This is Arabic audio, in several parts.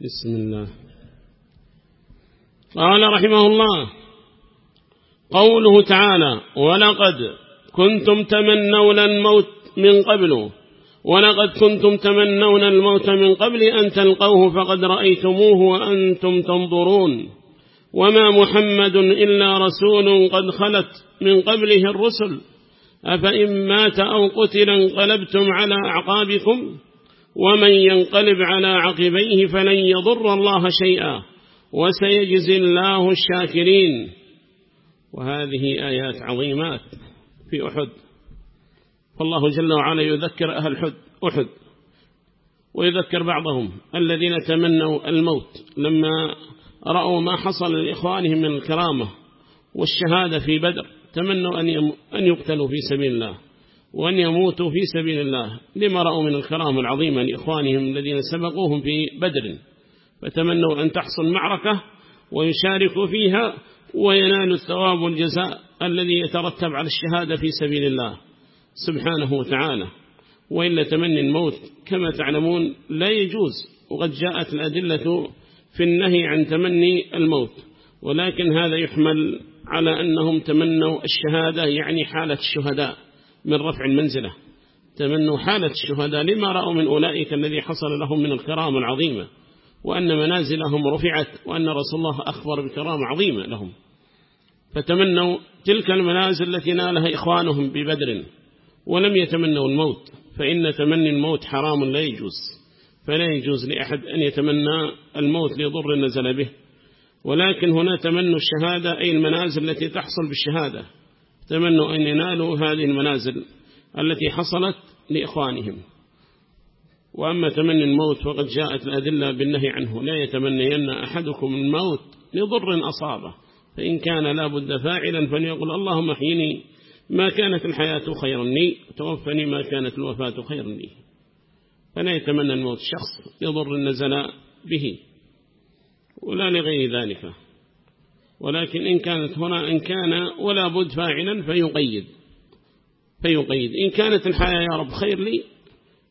بسم الله. قال رحمه الله قوله تعالى ولقد كنتم تمنون الموت من قبل ولقد كنتم تمنون الموت من قبل أن تلقوه فقد رأيتموه وأنتم تنظرون. وما محمد إلا رسول قد خلت من قبله الرسل. أفإن مات أو قتل انقلبتم على أعقابكم ومن ينقلب على عقبيه فلن يضر الله شيئا وسيجزي الله الشاكرين. وهذه آيات عظيمات في أحد. فالله جل وعلا يذكر أهل حد أحد. ويذكر بعضهم الذين تمنوا الموت لما رأوا ما حصل لإخوانهم من الكرامة والشهادة في بدر. تمنوا أن يقتلوا في سبيل الله. وأن يموتوا في سبيل الله. لما رأوا من الكرامة العظيمة لإخوانهم الذين سبقوهم في بدر فتمنوا أن تحصل معركة ويشاركوا فيها وينالوا الثواب والجزاء الذي يترتب على الشهادة في سبيل الله سبحانه وتعالى. وإلا تمني الموت كما تعلمون لا يجوز وقد جاءت الأدلة في النهي عن تمني الموت. ولكن هذا يحمل على أنهم تمنوا الشهادة يعني حالة الشهداء. من رفع المنزلة. تمنوا حالة الشهداء. لما رأوا من أولئك الذي حصل لهم من الكرامة العظيمة وأن منازلهم رفعت وأن رسول الله أخبر بكرامة عظيمة لهم. فتمنوا تلك المنازل التي نالها إخوانهم ببدر ولم يتمنوا الموت. فإن تمني الموت حرام لا يجوز. فلا يجوز لأحد أن يتمنى الموت لضر نزل به. ولكن هنا تمنوا الشهادة أي المنازل التي تحصل بالشهادة. تمنوا أن ينالوا هذه المنازل التي حصلت لإخوانهم. وأما تمني الموت فقد جاءت الأدلة بالنهي عنه. لا يتمنين أحدكم الموت لضر أصابه. فإن كان لا بد فاعلا فليقول اللهم احيني. ما كانت الحياة خيرا لي توفني. ما كانت الوفاة خيرا لي. فلا يتمنى الموت شخص يضر النزل به. ولا لغير ذلك. ولكن إن كانت هنا إن كان ولا بد فاعلا فيقيد. فيقيد. إن كانت الحياة يا رب خير لي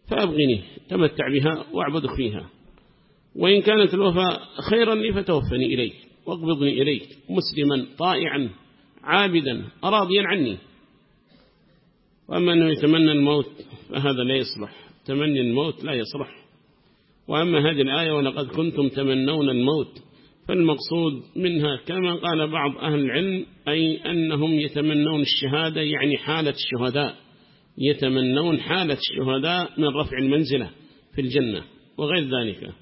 فأبغني تمتع بها واعبدك فيها. وإن كانت الوفاء خيرا لي فتوفني إليك واقبضني إليك مسلما طائعا عابدا راضيا عني. وأما أنه يتمنى الموت فهذا لا يصلح. تمني الموت لا يصلح. وأما هذه الآية ولقد كنتم تمنون الموت فالمقصود منها كما قال بعض أهل العلم أي أنهم يتمنون الشهادة يعني حالة الشهداء. يتمنون حالة الشهداء من رفع المنزلة في الجنة وغير ذلك.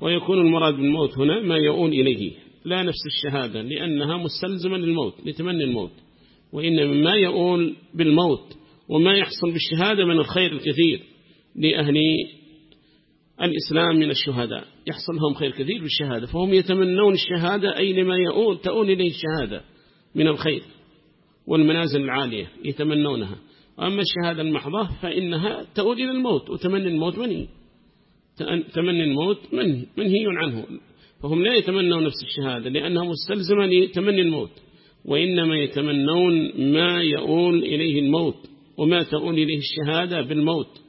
ويكون المراد بالموت هنا ما يؤول إليه. لا نفس الشهادة لأنها مستلزمة للموت لتمني الموت. وإنما ما يؤول بالموت وما يحصل بالشهادة من الخير الكثير لأهل الإسلام من الشهداء. يحصل لهم خير كثير بالشهادة. فهم يتمنون الشهادة أي لما يؤول تؤول إليه الشهادة من الخير والمنازل العالية. يتمنونها. وأما الشهادة المحضة فإنها تؤول إلى الموت. وتمني الموت منهي تمني الموت منهي منهي عنه. فهم لا يتمنون نفس الشهادة لأنها مستلزمة لتمني الموت. وإنما يتمنون ما يؤول إليه الموت. وما تؤول إليه الشهادة بالموت.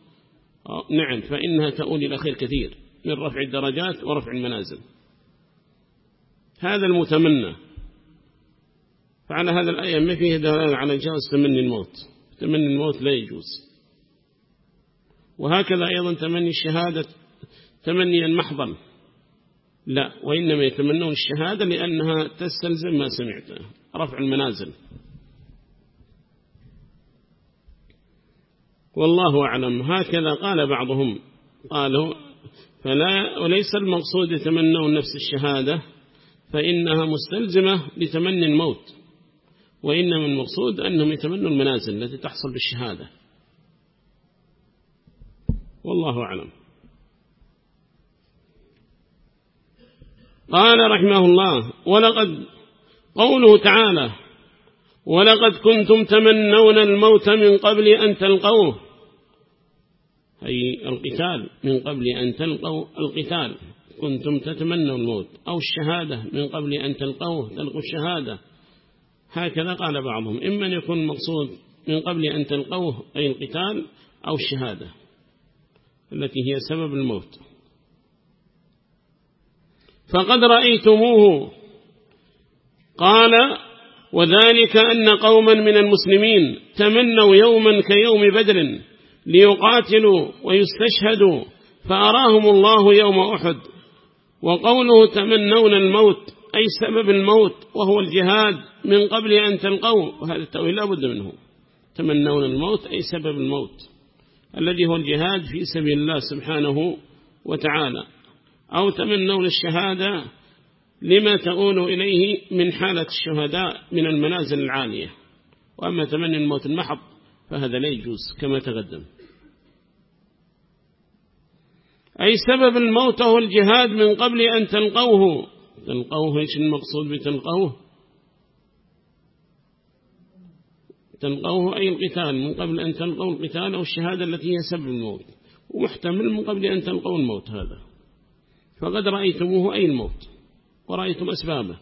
نعم فإنها تؤول إلى خير كثير من رفع الدرجات ورفع المنازل. هذا المتمنى. فعلى هذا الآية ما فيه دلالة على جواز تمني الموت. تمني الموت لا يجوز. وهكذا أيضا تمني الشهادة تمنيا محضا. لا وإنما يتمنون الشهادة لأنها تستلزم ما سمعته رفع المنازل. والله أعلم. هكذا قال بعضهم. قالوا فلا وليس المقصود يتمنون نفس الشهادة فإنها مستلزمة لتمني الموت وإنما المقصود أنهم يتمنوا المنازل التي تحصل بالشهادة. والله أعلم. قال رحمه الله ولقد قوله تعالى ولقد كنتم تمنون الموت من قبل أن تلقوه أي القتال من قبل أن تلقوا القتال. كنتم تتمنوا الموت أو الشهادة من قبل أن تلقوه تلقوا الشهادة. هكذا قال بعضهم. إما أن يكون المقصود من قبل أن تلقوه أي القتال أو الشهادة. التي هي سبب الموت. فقد رأيتموه. قال وذلك أن قوما من المسلمين تمنوا يوما كيوم بدر. ليقاتلوا ويستشهدوا فأراهم الله يوم أحد. وقوله تمنون الموت أي سبب الموت وهو الجهاد من قبل أن تلقوه وهذا التأويل لا بد منه. تمنون الموت أي سبب الموت الذي هو الجهاد في سبيل الله سبحانه وتعالى. أو تمنون الشهادة لما تقول إليه من حالة الشهداء من المنازل العالية. وأما تمني الموت المحض فهذا لا يجوز كما تقدم. أي سبب الموت هو الجهاد من قبل أن تلقوه؟ تلقوه إيش المقصود بتلقوه؟ تلقوه أي القتال من قبل أن تلقوا القتال أو الشهادة التي هي سبب الموت. ومحتمل من قبل أن تلقوا الموت هذا. فقد رأيتموه أي الموت؟ ورأيتم أسبابه.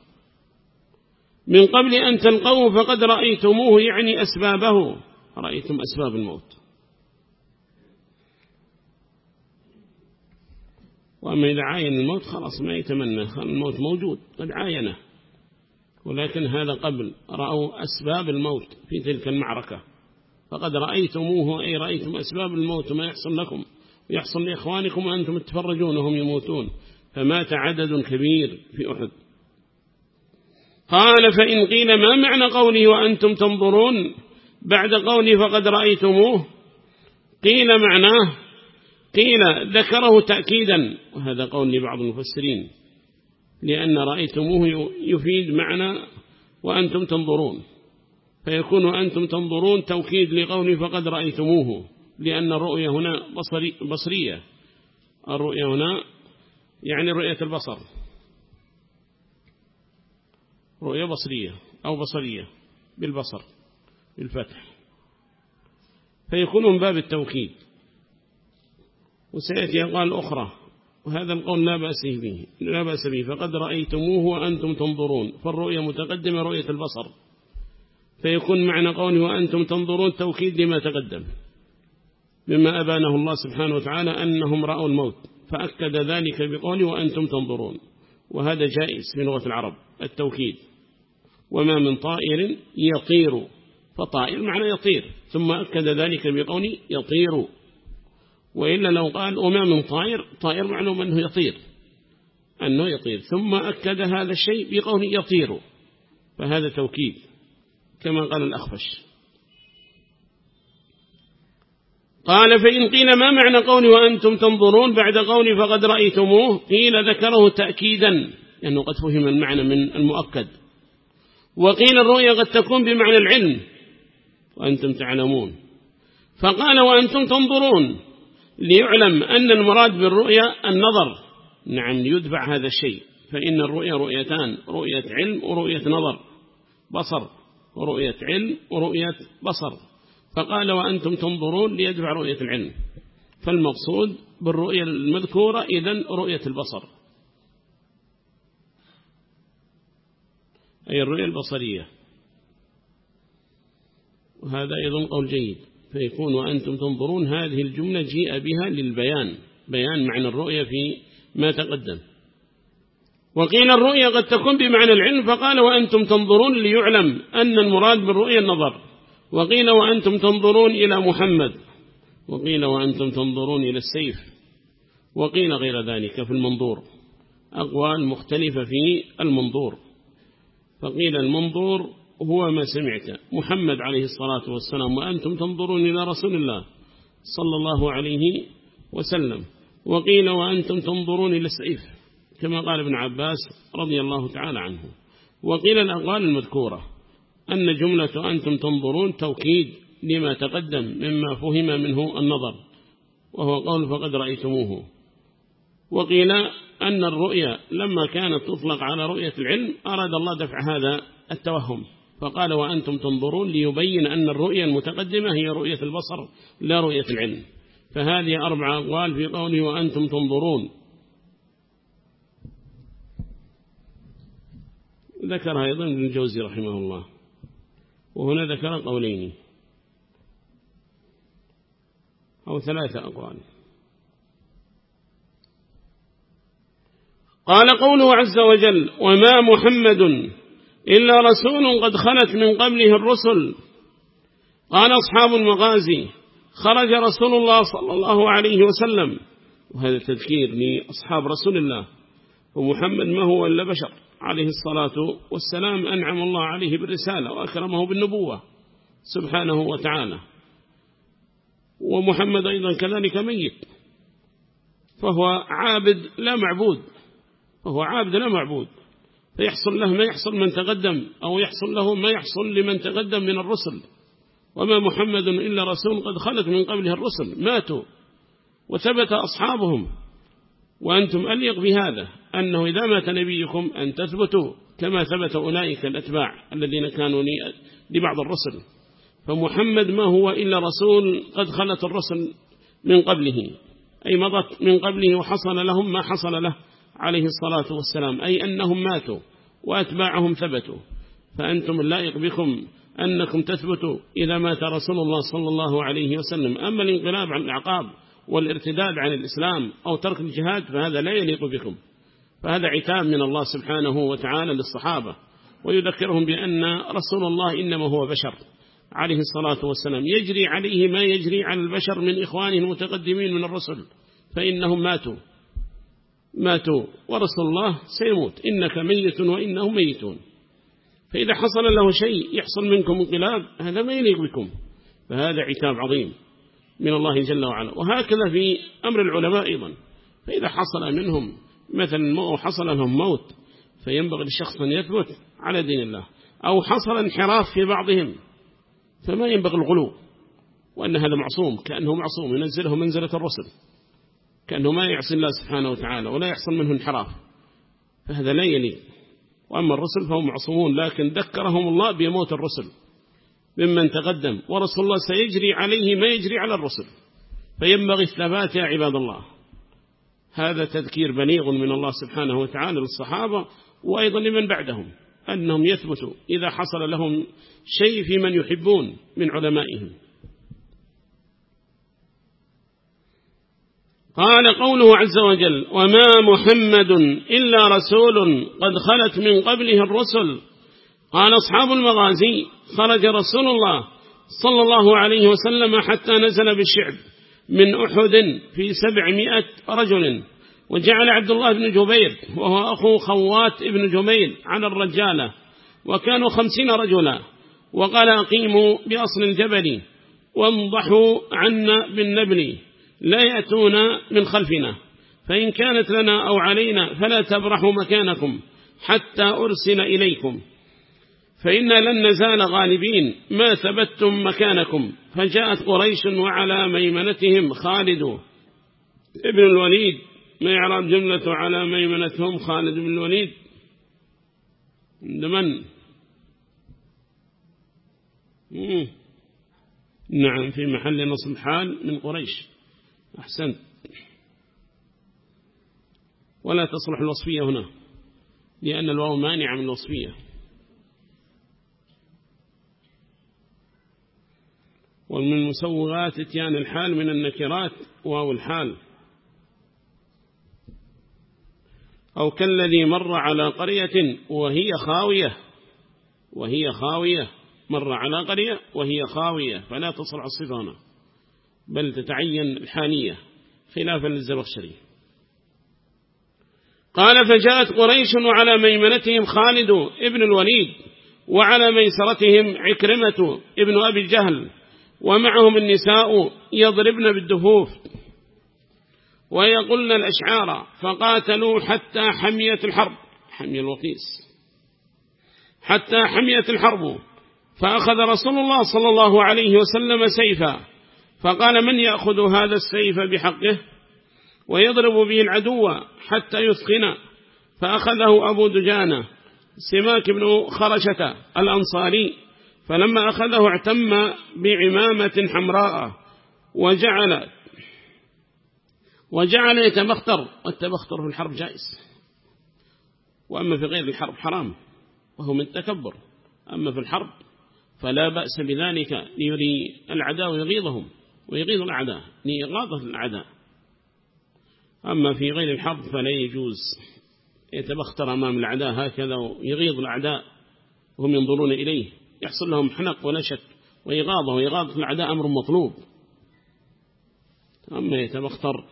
من قبل أن تلقوه فقد رأيتموه يعني أسبابه. رأيتم أسباب الموت. وأما إذا عاين الموت خلاص ما يتمنى الموت موجود قد عاينه. ولكن هذا قبل رأوا أسباب الموت في تلك المعركة. فقد رأيتموه أي رأيتم أسباب الموت ما يحصل لكم. ويحصل لإخوانكم وأنتم تفرجون وهم يموتون. فمات عدد كبير في أحد. قال فإن قيل ما معنى قوله وأنتم تنظرون؟ بعد قوله فقد رأيتموه. قيل معناه قيل ذكره تأكيدا وهذا قول لبعض المفسرين لأن رأيتموه يفيد معنى وأنتم تنظرون. فيكون وأنتم تنظرون توكيد لقوله فقد رأيتموه لأن الرؤية هنا بصري بصرية. الرؤية هنا يعني رؤية البصر. رؤية بصرية أو بصرية بالبصر بالفتح. فيكون من باب التوكيد. وسيأتي أقوال أخرى. وهذا القول لا بأس به لا بأس به. فقد رأيتموه وأنتم تنظرون. فالرؤية متقدمة رؤية البصر. فيكون معنى قوله وأنتم تنظرون توكيد لما تقدم. مما أبانه الله سبحانه وتعالى أنهم رأوا الموت. فأكد ذلك بقوله وأنتم تنظرون. وهذا جائز في لغة العرب التوكيد. وما من طائر يطير. فطائر معنى يطير. ثم أكد ذلك بقوله يطير. وإلا لو قال وما من طائر طائر معلوم أنه يطير أنه يطير ثم أكد هذا الشيء بقوله يطير فهذا توكيد كما قال الأخفش. قال فإن قيل ما معنى قولي وأنتم تنظرون بعد قولي فقد رأيتموه قيل ذكره تأكيدا لأنه قد فهم المعنى من المؤكد. وقيل الرؤيا قد تكون بمعنى العلم وأنتم تعلمون. فقال وأنتم تنظرون ليعلم أن المراد بالرؤيا النظر. نعم يدفع هذا الشيء. فإن الرؤيا رؤيتان رؤية علم ورؤية نظر بصر. ورؤية علم ورؤية بصر. فقال وأنتم تنظرون ليدفع رؤية العلم. فالمقصود بالرؤية المذكورة إذن رؤية البصر. أي الرؤية البصرية. وهذا أيضا قول جيد. فيكون وأنتم تنظرون هذه الجملة جيء بها للبيان بيان معنى الرؤية في ما تقدم. وقيل الرؤية قد تكون بمعنى العلم فقال وأنتم تنظرون ليعلم أن المراد بالرؤية النظر. وقيل وأنتم تنظرون إلى محمد. وقيل وأنتم تنظرون إلى السيف. وقيل غير ذلك في المنظور. أقوال مختلفة في المنظور. فقيل المنظور هو ما سمعت. محمد عليه الصلاة والسلام وأنتم تنظرون إلى رسول الله صلى الله عليه وسلم. وقيل وأنتم تنظرون إلى السيف كما قال ابن عباس رضي الله تعالى عنه. وقيل الأقوال المذكورة أن جملة أنتم تنظرون توكيد لما تقدم مما فهم منه النظر وهو قول فقد رأيتموه. وقيل أن الرؤيا لما كانت تطلق على رؤية العلم أراد الله دفع هذا التوهم. فقال وأنتم تنظرون ليبين أن الرؤية المتقدمة هي رؤية البصر لا رؤية العلم. فهذه أربع أقوال في قوله وأنتم تنظرون. ذكر أيضا ابن الجوزي رحمه الله. وهنا ذكر قولين. أو ثلاثة أقوال. قال قوله عز وجل وما محمد إلا رسول قد خلت من قبله الرسل. قال أصحاب المغازي خرج رسول الله صلى الله عليه وسلم. وهذا تذكير لأصحاب رسول الله. ومحمد ما هو إلا بشر. عليه الصلاة والسلام أنعم الله عليه بالرسالة وأكرمه بالنبوة. سبحانه وتعالى. ومحمد أيضا كذلك ميت. فهو عابد لا معبود. فهو عابد لا معبود. فيحصل له ما يحصل من تقدم أو يحصل له ما يحصل لمن تقدم من الرسل. وما محمد إلا رسول قد خلت من قبله الرسل ماتوا. وثبت أصحابهم. وأنتم أليق بهذا أنه إذا مات نبيكم أن تثبتوا كما ثبت أولئك الأتباع الذين كانوا لبعض الرسل. فمحمد ما هو إلا رسول قد خلت الرسل من قبله. أي مضت من قبله وحصل لهم ما حصل له. عليه الصلاة والسلام أي أنهم ماتوا وأتباعهم ثبتوا. فأنتم اللائق بكم أنكم تثبتوا إذا مات رسول الله صلى الله عليه وسلم. أما الانقلاب عن العقاب والارتداد عن الإسلام أو ترك الجهاد فهذا لا يليق بكم. فهذا عتاب من الله سبحانه وتعالى للصحابة ويذكرهم بأن رسول الله إنما هو بشر عليه الصلاة والسلام. يجري عليه ما يجري على البشر من إخوانه المتقدمين من الرسل فإنهم ماتوا. ماتوا ورسول الله سيموت. إنك ميت وإنهم ميتون. فإذا حصل له شيء يحصل منكم انقلاب هذا ما يليق بكم. فهذا عتاب عظيم من الله جل وعلا. وهكذا في أمر العلماء أيضا. فإذا حصل منهم مثلا حصل لهم موت فينبغي للشخص أن يثبت على دين الله. أو حصل انحراف في بعضهم فما ينبغي الغلو. وأن هذا معصوم كأنه معصوم ينزله منزلة الرسل. كأنه ما يعصي الله سبحانه وتعالى ولا يحصل منه انحراف. فهذا لا يلي. وأما الرسل فهم معصومون لكن ذكرهم الله بموت الرسل ممن تقدم. ورسول الله سيجري عليه ما يجري على الرسل. فينبغي الثبات يا عباد الله. هذا تذكير بليغ من الله سبحانه وتعالى للصحابة وأيضا لمن بعدهم أنهم يثبتوا إذا حصل لهم شيء في من يحبون من علمائهم. قال قوله عز وجل وما محمد إلا رسول قد خلت من قبله الرسل. قال أصحاب المغازي خرج رسول الله صلى الله عليه وسلم حتى نزل بالشعب من أحد في سبعمائة رجل وجعل عبد الله بن جبير وهو أخو خوات بن جميل على الرجالة وكانوا خمسين رجلا وقال أقيموا بأصل الجبل وانضحوا عنا بالنبل. لا يأتون من خلفنا. فإن كانت لنا أو علينا فلا تبرحوا مكانكم حتى أرسل إليكم. فإنا لن نزال غالبين. ما ثبتتم مكانكم. فجاءت قريش وعلى ميمنتهم خالد ابن الوليد. ما يعرب جملة على ميمنتهم خالد بن الوليد؟ عند من؟ نعم في محل نصب حال من قريش. أحسنت. ولا تصلح الوصفية هنا لأن الواو مانعة من الوصفية. ومن مسوغات إتيان الحال من النكرات واو الحال. أو كالذي مر على قرية وهي خاوية وهي خاوية مر على قرية وهي خاوية. فلا تصلح الصفة هنا. بل تتعين الحانية خلافا للزبخشري. قال فجاءت قريش وعلى ميمنتهم خالد ابن الوليد وعلى ميسرتهم عكرمة ابن أبي الجهل ومعهم النساء يضربن بالدفوف ويقولن الأشعار فقاتلوا حتى حمية الحرب. حمي الوقيس. حتى حمية الحرب فأخذ رسول الله صلى الله عليه وسلم سيفا فقال من يأخذ هذا السيف بحقه ويضرب به العدو حتى يثخن فأخذه أبو دجانة سماك بن خرشة الأنصاري فلما أخذه اعتم بعمامة حمراء وجعل وجعل يتبختر والتبختر في الحرب جائز وأما في غير الحرب حرام وهو من التكبر أما في الحرب فلا بأس بذلك ليري العداء ويغيظهم ويغيظ الأعداء لإغاظة الأعداء. أما في غير الحرب فلا يجوز. يتبختر أمام الأعداء هكذا ويغيظ الأعداء وهم ينظرون إليه. يحصل لهم حنق ونشك وإغاظة وإغاظة الأعداء أمر مطلوب. أما يتبختر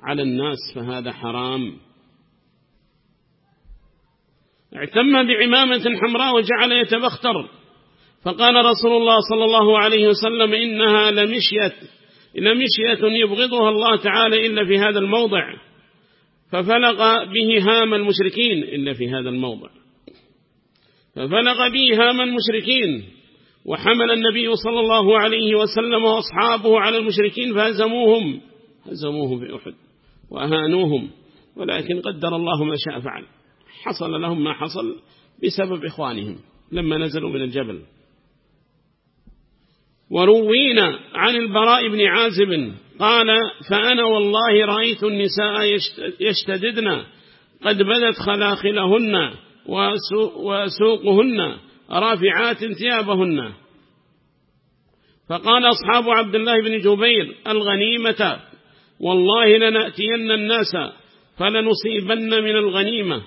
على الناس فهذا حرام. اعتم بعمامة حمراء وجعل يتبختر. فقال رسول الله صلى الله عليه وسلم إنها لمشية لمشية يبغضها الله تعالى إلا في هذا الموضع ففلق به هام المشركين إلا في هذا الموضع. ففلق به هام المشركين وحمل النبي صلى الله عليه وسلم وأصحابه على المشركين فهزموهم هزموهم في أحد وأهانوهم ولكن قدر الله ما شاء فعل. حصل لهم ما حصل بسبب إخوانهم لما نزلوا من الجبل. وروينا عن البراء بن عازب قال فأنا والله رأيت النساء يشتددن قد بدت خلاخلهن وسوقهن رافعات ثيابهن. فقال أصحاب عبد الله بن جبير الغنيمة والله لنأتين الناس فلنصيبن من الغنيمة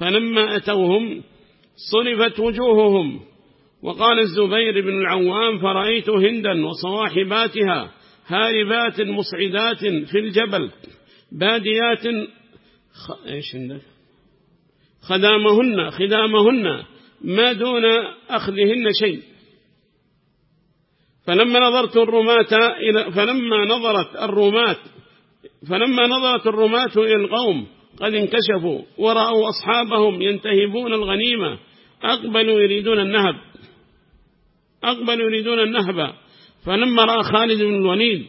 فلما أتوهم صرفت وجوههم وقال الزبير بن العوام فرأيت هندا وصواحباتها هاربات مصعدات في الجبل باديات. إيش خدامهن خدامهن ما دون أخذهن شيء فلما نظرت الرماة إلى فلما نظرت الرماة فلما نظرت الرماة إلى القوم قد انكشفوا ورأوا أصحابهم ينتهبون الغنيمة أقبلوا يريدون النهب أقبلوا يريدون النهب. فلما رأى خالد بن الوليد.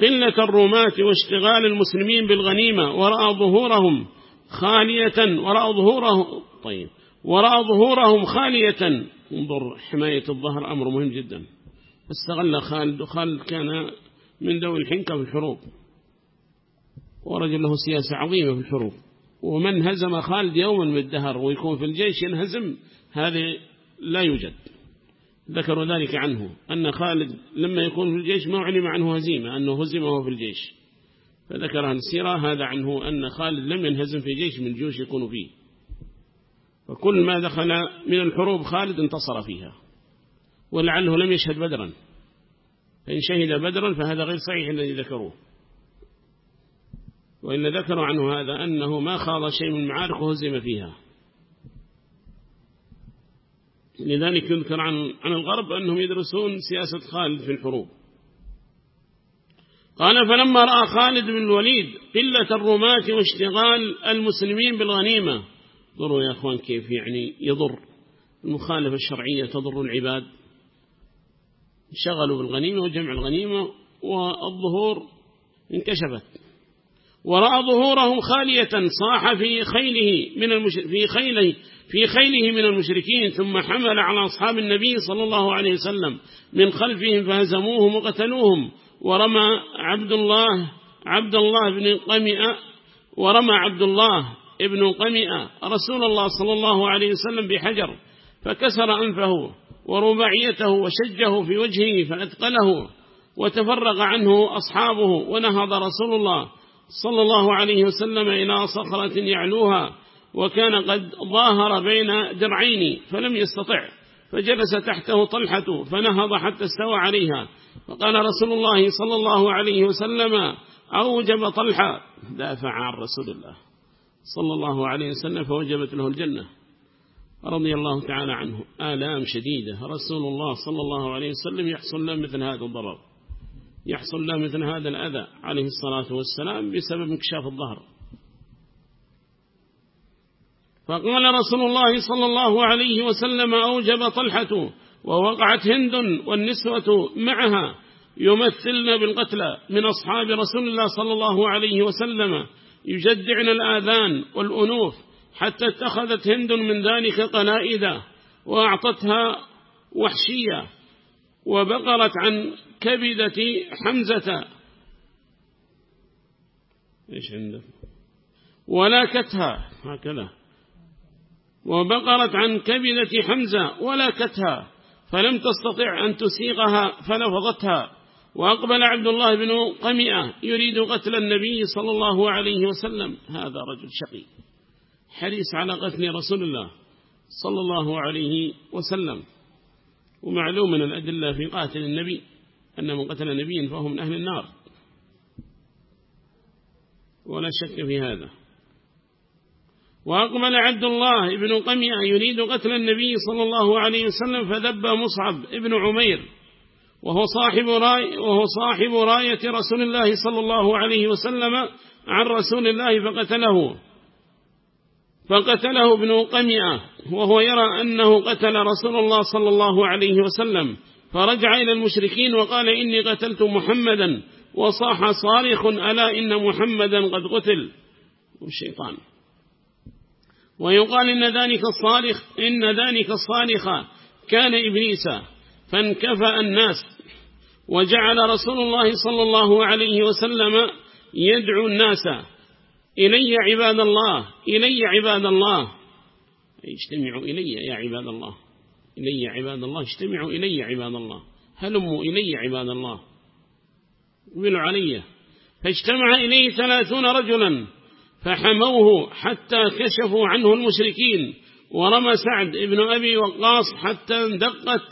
قلة الرماة واشتغال المسلمين بالغنيمة. ورأى ظهورهم خالية. ورأى ظهورهم طيب. ورأى ظهورهم خالية. انظر حماية الظهر أمر مهم جدا. استغل خالد. وخالد كان من ذوي الحنكة في الحروب ورجل له سياسة عظيمة في الحروب. ومن هزم خالد يوما من الدهر ويكون في الجيش ينهزم. هذا لا يوجد. ذكروا ذلك عنه أن خالد لما يكون في الجيش ما علم عنه هزيمة أنه هزمه في الجيش. فذكرها السيرة هذا عنه أن خالد لم ينهزم في جيش من الجيوش يكون فيه. فكل ما دخل من الحروب خالد انتصر فيها. ولعله لم يشهد بدرا. فإن شهد بدرا فهذا غير صحيح الذي ذكروه. وإن ذكروا عنه هذا أنه ما خاض شيء من المعارك وهزم فيها. لذلك يذكر عن عن الغرب أنهم يدرسون سياسة خالد في الحروب. قال فلما رأى خالد بن الوليد قلة الرماة واشتغال المسلمين بالغنيمة. ضروا يا أخوان كيف يعني يضر؟ المخالفة الشرعية تضر العباد. شغلوا بالغنيمة وجمع الغنيمة والظهور انكشفت. ورأى ظهورهم خالية صاح في خيله من. في خيله في خيله من المشركين ثم حمل على أصحاب النبي صلى الله عليه وسلم من خلفهم فهزموهم وقتلوهم ورمى عبد الله عبد الله بن قمئة ورمى عبد الله ابن قمئة رسول الله صلى الله عليه وسلم بحجر فكسر أنفه ورباعيته وشجه في وجهه فأثقله وتفرق عنه أصحابه ونهض رسول الله صلى الله عليه وسلم إلى صخرة يعلوها وكان قد ظاهر بين درعين فلم يستطع فجلس تحته طلحة فنهض حتى استوى عليها فقال رسول الله صلى الله عليه وسلم أوجب طلحة. دافع عن رسول الله صلى الله عليه وسلم فوجبت له الجنة. رضي الله تعالى عنه. آلام شديدة. رسول الله صلى الله عليه وسلم يحصل له مثل هذا الضرر. يحصل له مثل هذا الأذى عليه الصلاة والسلام بسبب انكشاف الظهر. فقال رسول الله صلى الله عليه وسلم أوجب طلحة ووقعت هند والنسوة معها يمثلن بالقتلى من أصحاب رسول الله صلى الله عليه وسلم يجدعن الآذان والأنوف حتى اتخذت هند من ذلك قلائد وأعطتها وحشية. وبقرت عن كبدة حمزة. إيش عنده ولكتها هكذا. وبقرت عن كبدة حمزة ولكتها فلم تستطع أن تسيغها فلفظتها. وأقبل عبد الله بن قمئة يريد قتل النبي صلى الله عليه وسلم. هذا رجل شقي. حريص على قتل رسول الله صلى الله عليه وسلم. ومعلوم من الأدلة في قاتل النبي أن من قتل نبيا فهو من أهل النار. ولا شك في هذا. وأقبل عبد الله ابن قمية يريد قتل النبي صلى الله عليه وسلم فذب مصعب ابن عمير وهو صاحب, رأي وهو صاحب رأية رسول الله صلى الله عليه وسلم عن رسول الله فقتله. فقتله ابن قمئة وهو يرى أنه قتل رسول الله صلى الله عليه وسلم. فرجع إلى المشركين وقال إني قتلت محمدا وصاح صارخ ألا إن محمدا قد قتل. والشيطان ويقال إن ذلك الصارخ إن ذلك الصارخ كان إبليس فانكفأ الناس. وجعل رسول الله صلى الله عليه وسلم يدعو الناس. إلي عباد الله إلي عباد الله. اجتمعوا إلي يا عباد الله. إلي عباد الله اجتمعوا إلي عباد الله. هلموا إلي عباد الله. قبلوا علي. فاجتمع إليه ثلاثون رجلا فحموه حتى كشفوا عنه المشركين. ورمى سعد ابن أبي وقاص حتى اندقت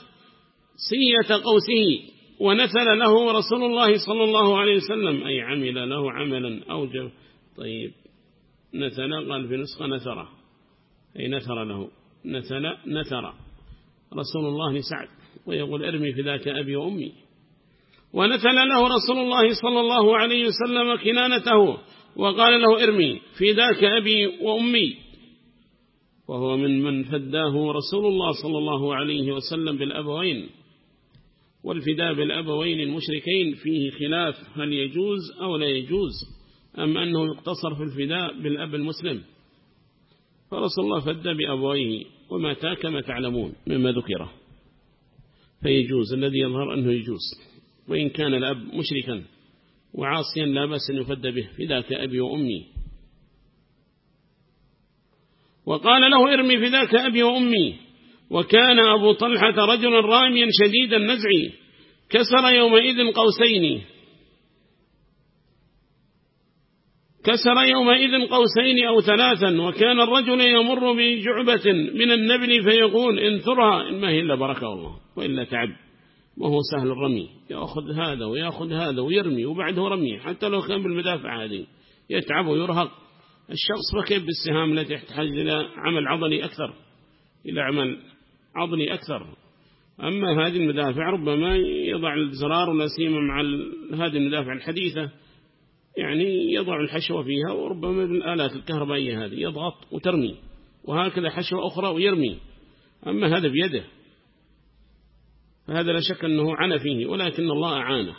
سية قوسه ونثل له رسول الله صلى الله عليه وسلم. أي عمل له عملا أوجب طيب. نثل قال في نسخة نثره. أي نثر له. نثل نثر. رسول الله لسعد ويقول ارمي في ذاك أبي وأمي. ونثل له رسول الله صلى الله عليه وسلم كنانته وقال له ارمي في ذاك أبي وأمي. وهو من من فداه رسول الله صلى الله عليه وسلم بالأبوين. والفداء بالأبوين المشركين فيه خلاف هل يجوز أو لا يجوز. أم أنه يقتصر في الفداء بالأب المسلم؟ فرسول الله فدى بأبويه وماتا كما تعلمون مما ذكره. فيجوز الذي يظهر أنه يجوز وإن كان الأب مشركا وعاصيا لا بأس أن يفد به فداك أبي وأمي. وقال له ارمي فداك أبي وأمي. وكان أبو طلحة رجلا راميا شديد النزع كسر يومئذ قوسين. كسر يومئذ قوسين أو ثلاثا وكان الرجل يمر بجعبة من النبل فيقول انثرها إن ما هي إلا بركة الله وإلا تعب وهو سهل الرمي يأخذ هذا ويأخذ هذا ويرمي وبعده رمي حتى لو كان بالمدافع هذه يتعب ويرهق. الشخص فكيف بالسهام التي تحتاج إلى عمل عضلي أكثر إلى عمل عضلي أكثر. أما هذه المدافع ربما يضع الزرار ولا سيما مع هذه المدافع الحديثة يعني يضع الحشوة فيها وربما بالآلات الكهربائية هذه يضغط وترمي وهكذا حشوة أخرى ويرمي. أما هذا بيده. فهذا لا شك أنه عانى فيه ولكن الله أعانه.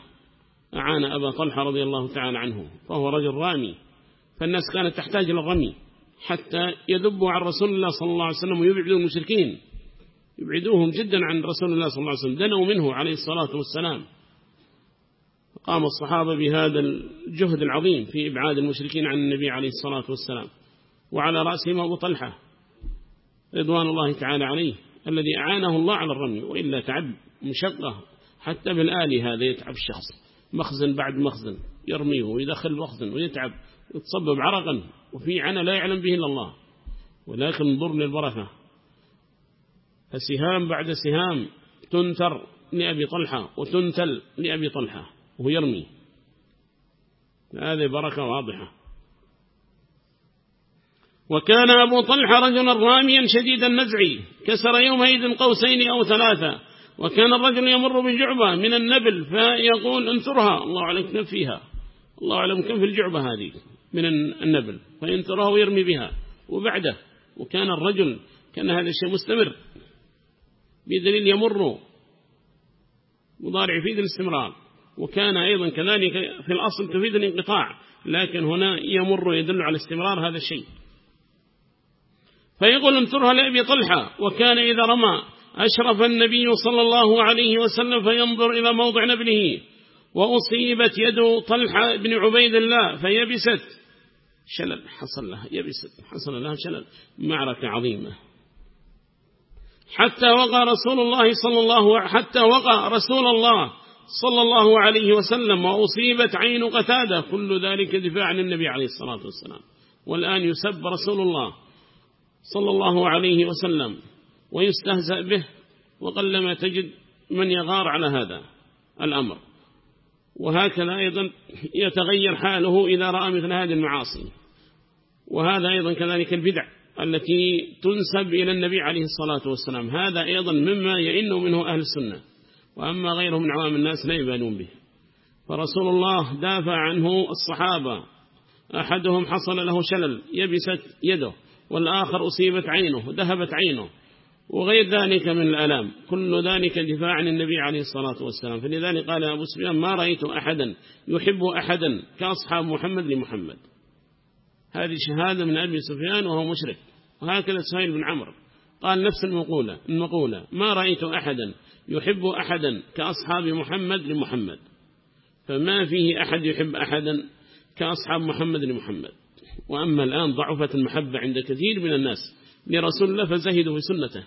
أعان أبا طلحة رضي الله تعالى عنه فهو رجل رامي. فالناس كانت تحتاج إلى الرمي حتى يذبوا عن رسول الله صلى الله عليه وسلم ويبعدوا المشركين. يبعدوهم جدا عن رسول الله صلى الله عليه وسلم دنوا منه عليه الصلاة والسلام. قام الصحابة بهذا الجهد العظيم في إبعاد المشركين عن النبي عليه الصلاة والسلام. وعلى رأسهم أبو طلحة رضوان الله تعالى عليه الذي أعانه الله على الرمي وإلا تعب مشقة. حتى بالآلي هذا يتعب الشخص. مخزن بعد مخزن يرميه ويدخل مخزن ويتعب يتصبب عرقا وفي عنا لا يعلم به إلا الله. ولكن انظر للبركة. فسهام بعد سهام تنتر لأبي طلحة وتنتل لأبي طلحة. وهو يرمي. هذه بركة واضحة. وكان أبو طلحة رجلا راميا شديد النزع كسر يومئذ قوسين أو ثلاثة وكان الرجل يمر بجعبة من النبل فيقول انثرها. الله أعلم كم فيها. الله أعلم كم في الجعبة هذه من النبل. فينثرها ويرمي بها. وبعده وكان الرجل كان هذا الشيء مستمر. بدليل يمر. مضارع يفيد الاستمرار. وكان أيضا كذلك في الأصل تفيد الانقطاع لكن هنا يمر يدل على استمرار هذا الشيء. فيقول انثرها لأبي طلحة وكان إذا رمى أشرف النبي صلى الله عليه وسلم فينظر إلى موضع نبله وأصيبت يد طلحة بن عبيد الله فيبست. شلل حصل لها يبست حصل لها شلل معركة عظيمة. حتى وقى رسول الله صلى الله حتى وقى رسول الله صلى الله عليه وسلم وأصيبت عين قتادة كل ذلك دفاع عن النبي عليه الصلاة والسلام. والآن يسب رسول الله صلى الله عليه وسلم ويستهزأ به وقلما تجد من يغار على هذا الأمر. وهكذا أيضا يتغير حاله إذا رأى مثل هذه المعاصي. وهذا أيضا كذلك البدع التي تنسب إلى النبي عليه الصلاة والسلام. هذا أيضا مما يئن منه أهل السنة. وأما غيره من عوام الناس لا يبالون به. فرسول الله دافع عنه الصحابة. أحدهم حصل له شلل يبست يده والآخر أصيبت عينه ذهبت عينه. وغير ذلك من الألام. كل ذلك دفاع عن النبي عليه الصلاة والسلام. فلذلك قال أبو سفيان ما رأيت أحدا يحب أحدا كأصحاب محمد لمحمد. هذه شهادة من أبي سفيان وهو مشرك. وهكذا سهيل بن عمرو. قال نفس المقولة المقولة ما رأيت أحدا يحب أحدا كأصحاب محمد لمحمد. فما فيه أحد يحب أحدا كأصحاب محمد لمحمد. وأما الآن ضعفت المحبة عند كثير من الناس لرسول الله فزهدوا في سنته.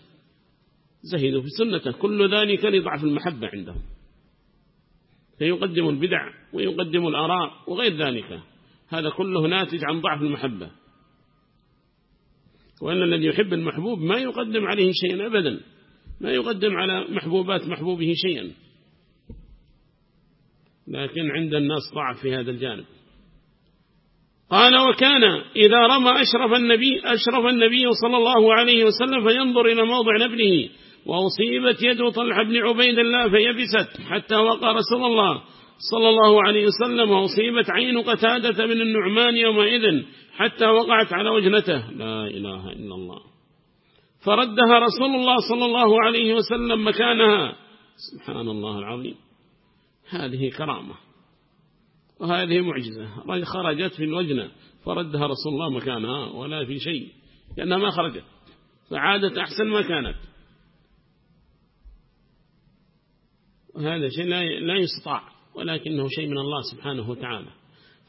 زهدوا في سنته. كل ذلك لضعف المحبة عندهم. فيقدم البدع ويقدم الآراء وغير ذلك. هذا كله ناتج عن ضعف المحبة. وأن الذي يحب المحبوب ما يقدم عليه شيئا أبدا. ما يقدم على محبوبات محبوبه شيئا. لكن عند الناس ضعف في هذا الجانب. قال وكان إذا رمى أشرف النبي أشرف النبي صلى الله عليه وسلم فينظر إلى موضع نبله وأصيبت يد طلح بن عبيد الله فيبست حتى وقى رسول الله صلى الله عليه وسلم وأصيبت عين قتادة من النعمان يومئذ حتى وقعت على وجنته. لا إله إلا الله. فردها رسول الله صلى الله عليه وسلم مكانها. سبحان الله العظيم. هذه كرامة. وهذه معجزة. خرجت في الوجنة فردها رسول الله مكانها ولا في شيء. لأنها ما خرجت. فعادت أحسن ما كانت. وهذا شيء لا يستطاع. ولكنه شيء من الله سبحانه وتعالى.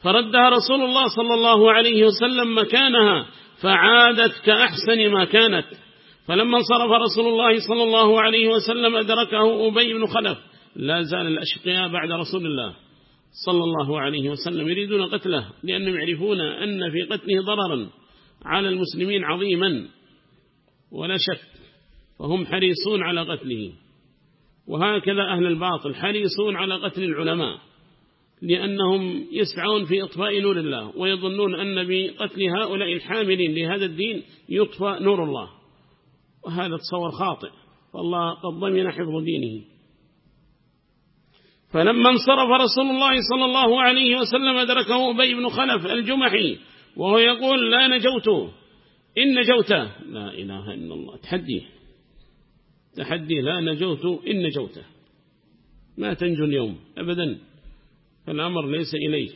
فردها رسول الله صلى الله عليه وسلم مكانها. فعادت كأحسن ما كانت. فلما انصرف رسول الله صلى الله عليه وسلم أدركه أبي بن خلف لا زال الأشقياء بعد رسول الله صلى الله عليه وسلم يريدون قتله لأنهم يعرفون أن في قتله ضررا على المسلمين عظيما ولا شك فهم حريصون على قتله. وهكذا أهل الباطل حريصون على قتل العلماء لأنهم يسعون في إطفاء نور الله ويظنون أن بقتل هؤلاء الحاملين لهذا الدين يطفى نور الله. وهذا تصور خاطئ. فالله قد ضمن حفظ دينه. فلما انصرف رسول الله صلى الله عليه وسلم أدركه أبي بن خلف الجمحي وهو يقول لا نجوت. إن نجوت. لا إله إلا الله. تحدي. تحدي. لا نجوت. إن نجوت. ما تنجو اليوم أبدا. فالأمر ليس إليه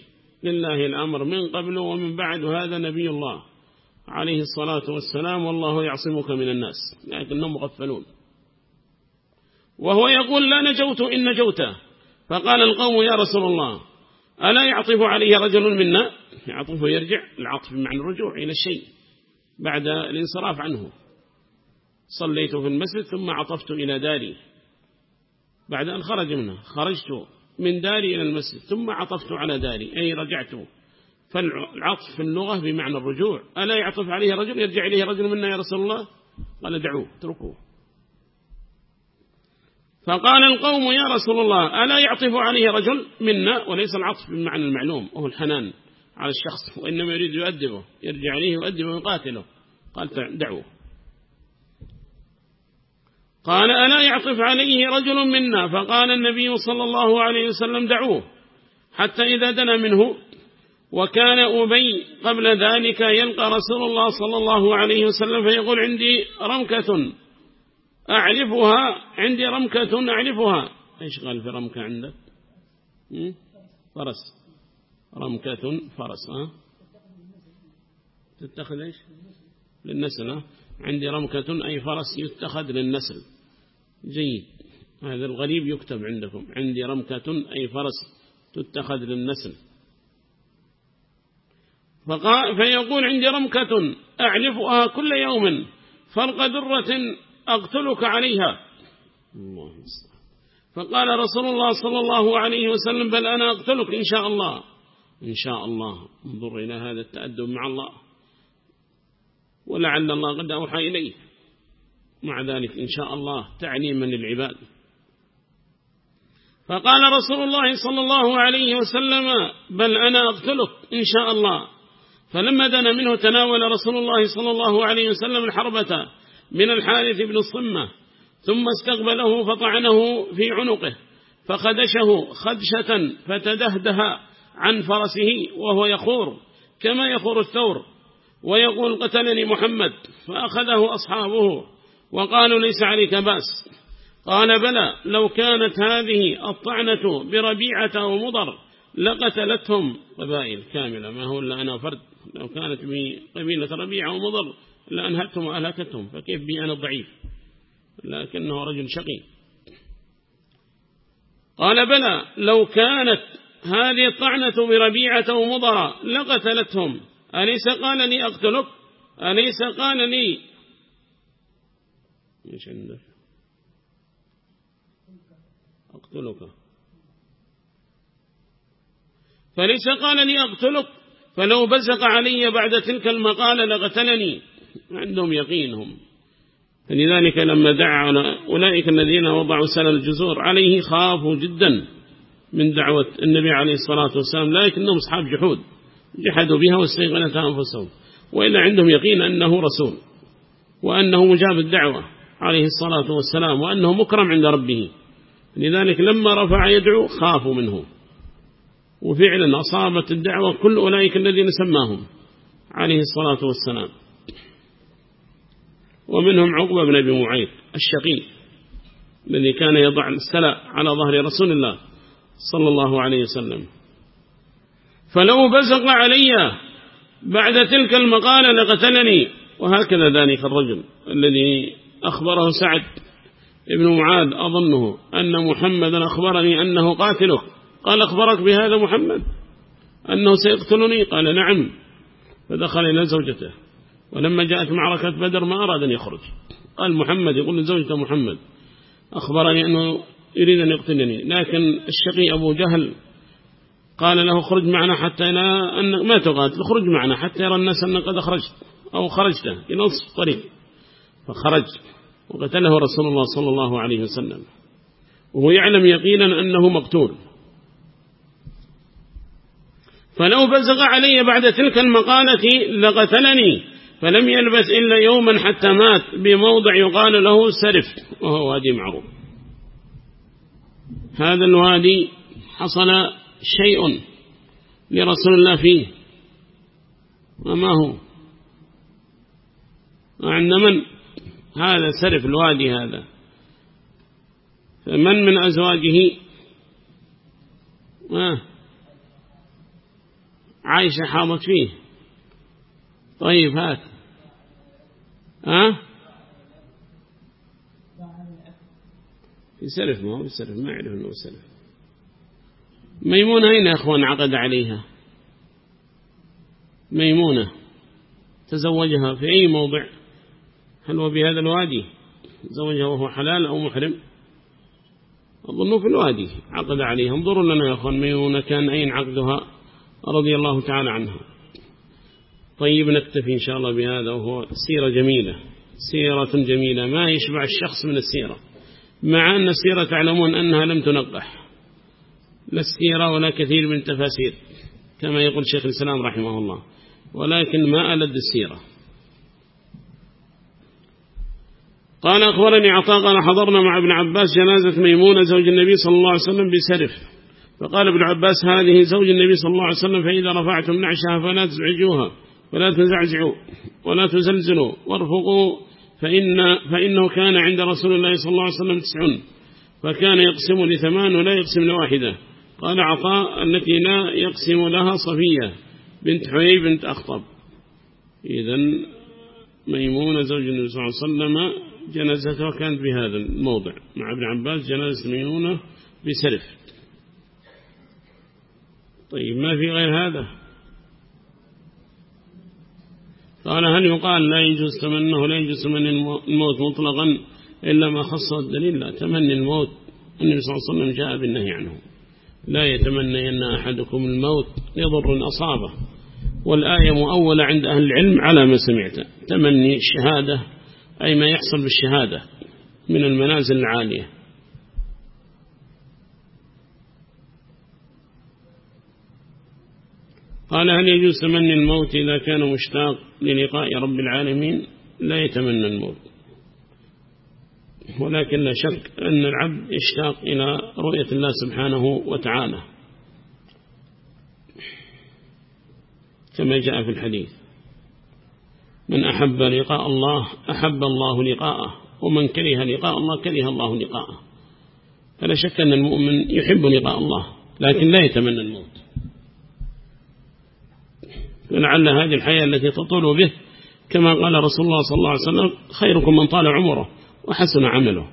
لله الأمر من قبل ومن بعد. هذا نبي الله. عليه الصلاة والسلام والله يعصمك من الناس. لكنهم مغفلون وهو يقول لا نجوت إن نجوته فقال القوم يا رسول الله ألا يعطف عليه رجل منا؟ يعطف يرجع العطف بمعنى الرجوع إلى الشيء بعد الانصراف عنه. صليت في المسجد ثم عطفت إلى داري. بعد أن خرج منه خرجت من داري إلى المسجد ثم عطفت على داري. أي رجعت. فالعطف في اللغة بمعنى الرجوع. ألا يعطف عليه رجل يرجع إليه رجل منا يا رسول الله؟ قال دعوه اتركوه. فقال القوم يا رسول الله ألا يعطف عليه رجل منا؟ وليس العطف بالمعنى المعلوم وهو الحنان على الشخص وإنما يريد يؤدبه يرجع عليه يؤدبه ويقاتله. قال دعوه. قال ألا يعطف عليه رجل منا؟ فقال النبي صلى الله عليه وسلم دعوه حتى إذا دنا منه وكان أبي قبل ذلك يلقى رسول الله صلى الله عليه وسلم فيقول عندي رمكة أعرفها عندي رمكة أعرفها. إيش قال في رمكة عندك؟ فرس. رمكة فرس تتخذ إيش؟ للنسل عندي رمكة أي فرس يتخذ للنسل. جيد. هذا الغريب يكتب عندكم. عندي رمكة أي فرس تتخذ للنسل. فيقول عندي رمكة أعلفها كل يوم فرق درة أقتلك عليها. الله فقال رسول الله صلى الله عليه وسلم بل أنا أقتلك إن شاء الله. إن شاء الله. انظر إلى هذا التأدب مع الله. ولعل الله قد أوحى إليه. مع ذلك إن شاء الله تعليما للعباد. فقال رسول الله صلى الله عليه وسلم بل أنا أقتلك إن شاء الله. فلما دنا منه تناول رسول الله صلى الله عليه وسلم الحربة من الحارث بن الصمة ثم استقبله فطعنه في عنقه فخدشه خدشة فتدهده عن فرسه وهو يخور كما يخور الثور ويقول قتلني محمد. فأخذه أصحابه وقالوا ليس عليك بأس. قال بلى لو كانت هذه الطعنة بربيعة أو مضر لقتلتهم. قبائل كاملة ما هو إلا أنا فرد لو كانت بقبيلة ربيعة أو مضر لأنهتهم وأهلكتهم فكيف بي أنا الضعيف؟ لكنه رجل شقي. قال بلى لو كانت هذه الطعنة بربيعة أو مضر لقتلتهم أليس قال لي أقتلك؟ أليس قال لي إيش عندك؟ أقتلك. فليس قال لي أقتلك؟ فلو بزق علي بعد تلك المقالة لقتلني. عندهم يقينهم فلذلك لما دعا أولئك الذين وضعوا سل الجزور عليه خافوا جدا من دعوة النبي عليه الصلاة والسلام. لكنهم أصحاب جحود. جحدوا بها واستيقنت أنفسهم. وإلا عندهم يقين أنه رسول. وأنه مجاب الدعوة عليه الصلاة والسلام. وأنه مكرم عند ربه. لذلك لما رفع يدعو خافوا منه. وفعلا أصابت الدعوة كل أولئك الذين سماهم عليه الصلاة والسلام. ومنهم عقبة بن أبي معيط الشقي الذي كان يضع السلاء على ظهر رسول الله صلى الله عليه وسلم. فلو بزق علي بعد تلك المقالة لقتلني. وهكذا ذلك الرجل الذي أخبره سعد ابن معاذ أظنه أن محمدا أخبرني أنه قاتلك قال أخبرك بهذا محمد أنه سيقتلني؟ قال نعم. فدخل إلى زوجته. ولما جاءت معركة بدر ما أراد أن يخرج. قال محمد يقول لزوجته محمد أخبرني أنه يريد أن يقتلني. لكن الشقي أبو جهل قال له خرج معنا حتى لا أن ما تقاتل خرج معنا حتى يرى الناس أنك قد خرجت أو خرجت إلى نصف الطريق فخرج وقتله رسول الله صلى الله عليه وسلم. وهو يعلم يقينا أنه مقتول. فلو بزغ علي بعد تلك المقالة لقتلني فلم يلبث إلا يوما حتى مات بموضع يقال له سرف وهو وادي معروف. هذا الوادي حصل شيء لرسول الله فيه. وما هو؟ وعند من؟ هذا سرف الوادي هذا. فمن من أزواجه؟ آه. عائشة حاضت فيه. طيب هات. ها؟ في سلف ما هو سلف ما أعرف أنه سلف ميمونة أين أخوان عقد عليها؟ ميمونة تزوجها في أي موضع؟ هل هو بهذا الوادي؟ زوجها وهو حلال أو محرم؟ أظنه في الوادي عقد عليها. انظروا لنا يا أخوان ميمونة كان أين عقدها؟ رضي الله تعالى عنها. طيب نكتفي إن شاء الله بهذا وهو سيرة جميلة سيرة جميلة ما يشبع الشخص من السيرة مع أن السيرة تعلمون أنها لم تنقح. لا السيرة ولا كثير من التفاسير كما يقول شيخ الإسلام رحمه الله. ولكن ما ألد السيرة. قال أخبرني عطاء قال حضرنا مع ابن عباس جنازة ميمونة زوج النبي صلى الله عليه وسلم بسرف. فقال ابن عباس هذه زوج النبي صلى الله عليه وسلم فإذا رفعتم نعشها فلا تزعجوها ولا تزعزعوا ولا تزلزلوا وارفقوا فإن فإنه كان عند رسول الله صلى الله عليه وسلم تسعون فكان يقسم لثمان ولا يقسم لواحدة. قال عطاء التي لا يقسم لها صفية بنت حيي بنت أخطب. إذن ميمونة زوج النبي صلى الله عليه وسلم جنازته كانت بهذا الموضع مع ابن عباس جنازة ميمونة بسرف طيب ما في غير هذا؟ قال هل يقال لا يجوز تمنه لا يجوز تمني الموت مطلقا إلا ما خص الدليل؟ لا تمني الموت. النبي صلى الله عليه وسلم جاء بالنهي عنه. لا يتمنى أن أحدكم الموت لضر أصابه. والآية مؤولة عند أهل العلم على ما سمعت. تمني الشهادة أي ما يحصل بالشهادة من المنازل العالية. قال هل يجوز تمني الموت إذا كان مشتاق للقاء رب العالمين؟ لا يتمنى الموت. ولكن لا شك أن العبد يشتاق إلى رؤية الله سبحانه وتعالى. كما جاء في الحديث من أحب لقاء الله أحب الله لقاءه ومن كره لقاء الله كره الله لقاءه. فلا شك أن المؤمن يحب لقاء الله لكن لا يتمنى الموت. فلعل هذه الحياة التي تطول به كما قال رسول الله صلى الله عليه وسلم خيركم من طال عمره وحسن عمله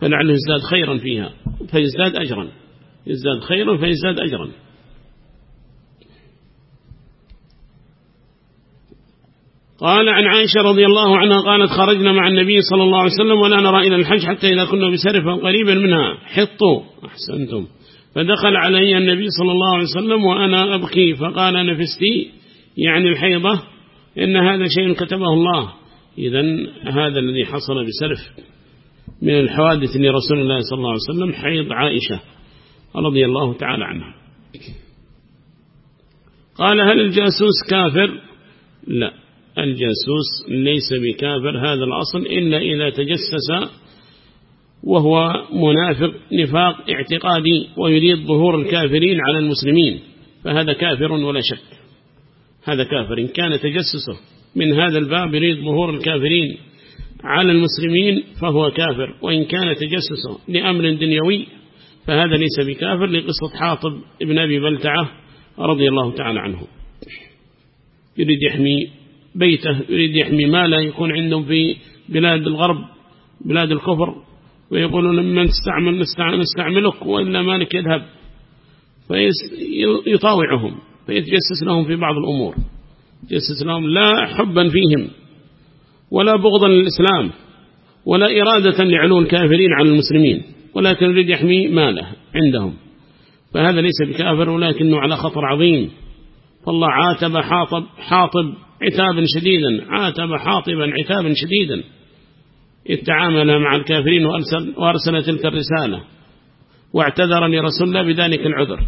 فلعله يزداد خيرا فيها فيزداد أجرا يزداد خيرا فيزداد أجرا. قال عن عائشة رضي الله عنها قالت خرجنا مع النبي صلى الله عليه وسلم ولا نرى إلى الحج حتى إذا كنا بسرفا قريبا منها. حطوا أحسنتم. فدخل علي النبي صلى الله عليه وسلم وأنا أبكي فقال نفستي. يعني الحيضة إن هذا شيء كتبه الله. إذا هذا الذي حصل بسرف من الحوادث لرسول الله صلى الله عليه وسلم حيض عائشة رضي الله تعالى عنها. قال هل الجاسوس كافر؟ لا الجاسوس ليس بكافر هذا الأصل إلا إذا تجسس وهو منافق نفاق اعتقادي ويريد ظهور الكافرين على المسلمين فهذا كافر ولا شك. هذا كافر. إن كان تجسسه من هذا الباب يريد ظهور الكافرين على المسلمين فهو كافر. وإن كان تجسسه لأمر دنيوي فهذا ليس بكافر لقصة حاطب ابن أبي بلتعة رضي الله تعالى عنه. يريد يحمي بيته يريد يحمي ماله يكون عندهم في بلاد الغرب بلاد الكفر ويقولون من نستعمل نستعملك وإلا مالك يذهب. فيطاوعهم فيتجسس لهم في بعض الأمور. يتجسس لهم لا حبا فيهم ولا بغضا للإسلام ولا إرادة لعلو الكافرين على المسلمين ولكن يريد يحمي ماله عندهم. فهذا ليس بكافر ولكنه على خطر عظيم. فالله عاتب حاطب حاطب عتابا شديدا عاتب حاطبا عتابا شديدا. اتعامل مع الكافرين وأرسل, وأرسل تلك الرسالة واعتذر لرسول الله بذلك العذر.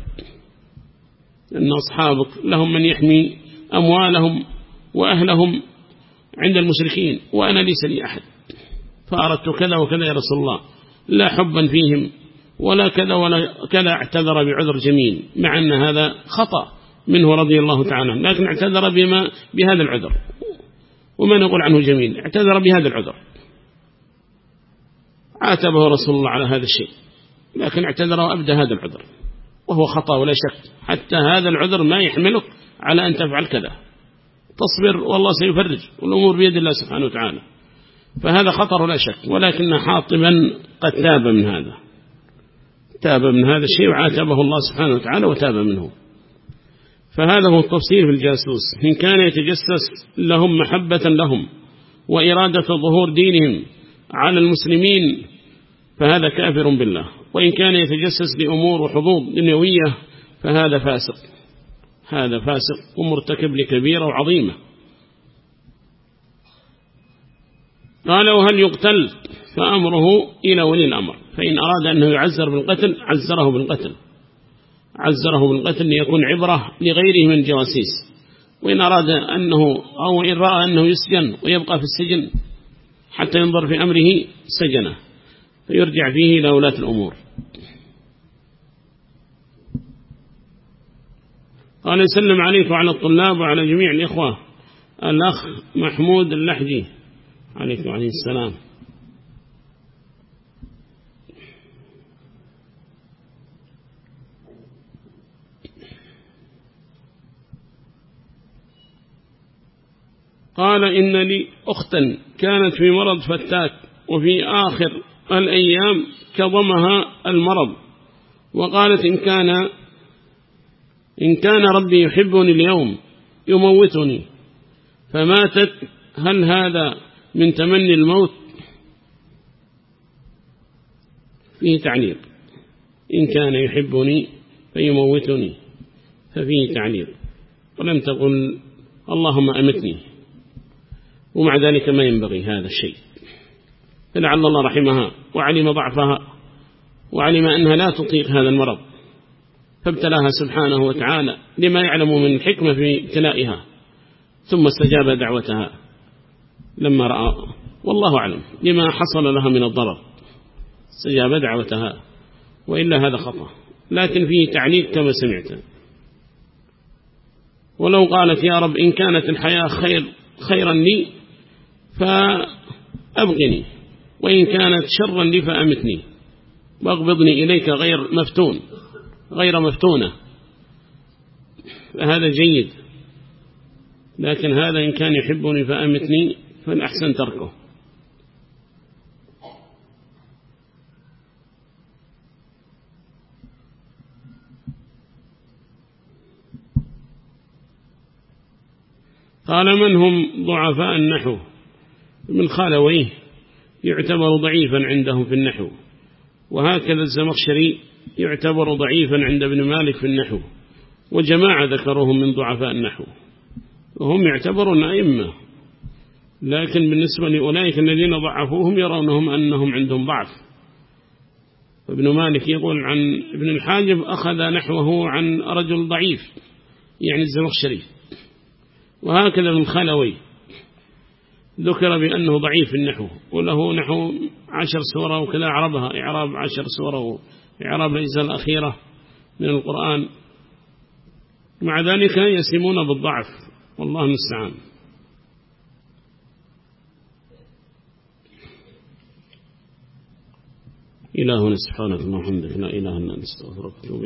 أن أصحابك لهم من يحمي أموالهم وأهلهم عند المشركين وأنا ليس لي أحد. فأردت كذا وكذا يا رسول الله لا حبا فيهم ولا كذا ولا كذا اعتذر بعذر جميل مع أن هذا خطأ منه رضي الله تعالى لكن اعتذر بما بهذا العذر. وما نقول عنه جميل اعتذر بهذا العذر. عاتبه رسول الله على هذا الشيء لكن اعتذر وأبدى هذا العذر. وهو خطأ ولا شك. حتى هذا العذر ما يحملك على أن تفعل كذا. تصبر والله سيفرج والأمور بيد الله سبحانه وتعالى. فهذا خطر ولا شك ولكن حاطبا قد تاب من هذا. تاب من هذا الشيء وعاتبه الله سبحانه وتعالى وتاب منه. فهذا هو التفصيل في الجاسوس. إن كان يتجسس لهم محبة لهم وإرادة ظهور دينهم على المسلمين فهذا كافر بالله. وإن كان يتجسس لأمور وحظوظ دنيوية فهذا فاسق. هذا فاسق ومرتكب لكبيرة وعظيمة. قال وهل يقتل؟ فأمره إلى ولي الأمر. فإن أراد أنه يعزر بالقتل عزره بالقتل. عزره بالقتل ليكون عبرة لغيره من الجواسيس. وإن أراد أنه أو إن رأى أنه يسجن ويبقى في السجن حتى ينظر في أمره سجنه. فيرجع فيه إلى ولاة الأمور. قال يسلم عليك وعلى الطلاب وعلى جميع الإخوة. الأخ محمود اللحجي عليك وعليه السلام. قال إن لي أختا كانت في مرض فتاك وفي آخر الأيام كظمها المرض. وقالت إن كان إن كان ربي يحبني اليوم يموتني فماتت. هل هذا من تمني الموت؟ فيه تعليق. إن كان يحبني فيموتني ففيه تعليق. ولم تقل اللهم أمتني. ومع ذلك ما ينبغي هذا الشيء. فلعل الله رحمها وعلم ضعفها وعلم أنها لا تطيق هذا المرض فابتلاها سبحانه وتعالى لما يعلم من الحكمة في ابتلائها ثم استجاب دعوتها. لما رأى والله أعلم لما حصل لها من الضرر استجاب دعوتها وإلا هذا خطأ. لكن فيه تعليق كما سمعت. ولو قالت يا رب إن كانت الحياة خير خيرا لي فأبغني. وإن كانت شرا لي فأمتني. واغبضني إليك غير مفتون غير مفتونة. فهذا جيد. لكن هذا إن كان يحبني فأمتني فالأحسن تركه. قال من هم ضعفاء النحو؟ من خالويه. يعتبر ضعيفا عندهم في النحو. وهكذا الزمخشري يعتبر ضعيفا عند ابن مالك في النحو. وجماعة ذكرهم من ضعفاء النحو. وهم يعتبرون أئمة. لكن بالنسبة لأولئك الذين ضعفوهم يرونهم أنهم عندهم ضعف. ابن مالك يقول عن ابن الحاجب أخذ نحوه عن رجل ضعيف يعني الزمخشري. وهكذا من خلوي. ذكر بأنه ضعيف النحو وله نحو عشر سورة وكذا أعربها إعراب عشر سورة وإعراب الأجزاء الأخيرة من القرآن. مع ذلك يسمون بالضعف والله المستعان. إلهنا سبحانك اللهم وبحمدك لا إله إلا أنت أستغفرك وأتوب